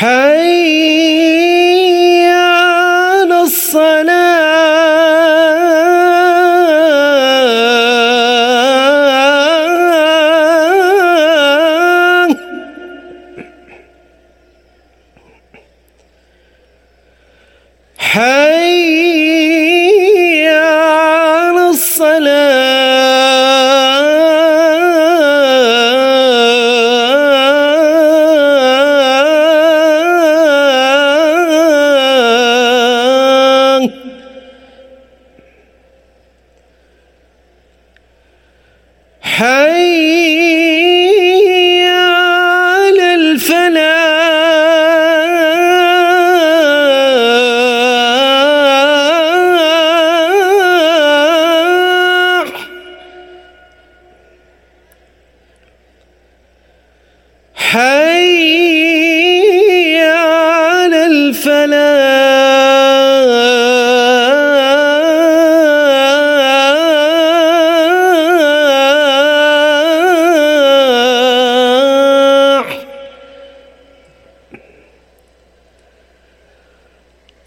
حي حي على الفلاح. حي